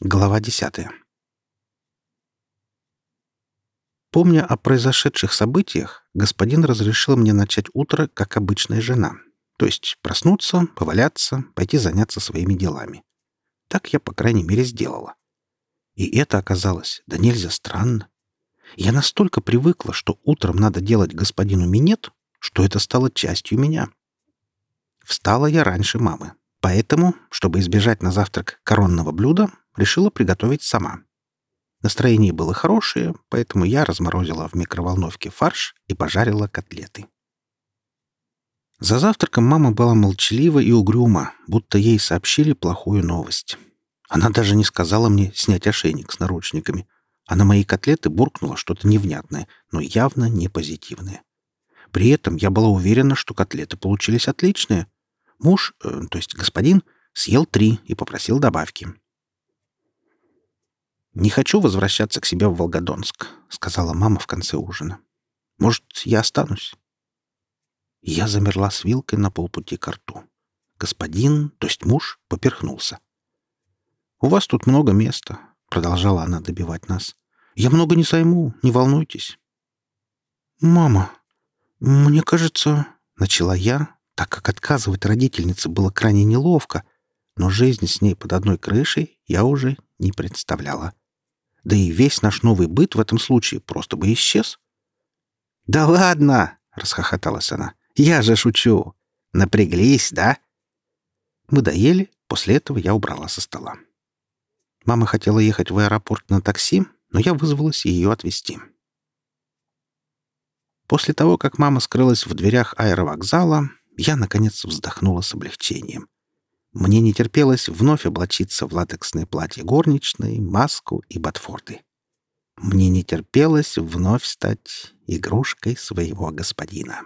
Глава десятая. Помня о произошедших событиях, господин разрешил мне начать утро, как обычная жена. То есть проснуться, поваляться, пойти заняться своими делами. Так я, по крайней мере, сделала. И это оказалось, да нельзя странно. Я настолько привыкла, что утром надо делать господину минет, что это стало частью меня. Встала я раньше мамы, поэтому, чтобы избежать на завтрак коронного блюда, решила приготовить сама. Настроение было хорошее, поэтому я разморозила в микроволновке фарш и пожарила котлеты. За завтраком мама была молчалива и угрюма, будто ей сообщили плохую новость. Она даже не сказала мне снять ошейник с наручниками, а на мои котлеты буркнула что-то невнятное, но явно не позитивное. При этом я была уверена, что котлеты получились отличные. Муж, э, то есть господин, съел три и попросил добавки. «Не хочу возвращаться к себе в Волгодонск», — сказала мама в конце ужина. «Может, я останусь?» Я замерла с вилкой на полпути к рту. Господин, то есть муж, поперхнулся. «У вас тут много места», — продолжала она добивать нас. «Я много не займу, не волнуйтесь». «Мама, мне кажется...» — начала я, так как отказывать родительнице было крайне неловко, но жизнь с ней под одной крышей я уже не представляла да и весь наш новый быт в этом случае просто бы исчез. «Да ладно!» — расхохоталась она. «Я же шучу! Напряглись, да?» Мы доели, после этого я убрала со стола. Мама хотела ехать в аэропорт на такси, но я вызвалась ее отвезти. После того, как мама скрылась в дверях аэровокзала, я, наконец, вздохнула с облегчением. Мне не терпелось вновь облачиться в латексное платье горничной, маску и ботфорты. Мне не терпелось вновь стать игрушкой своего господина.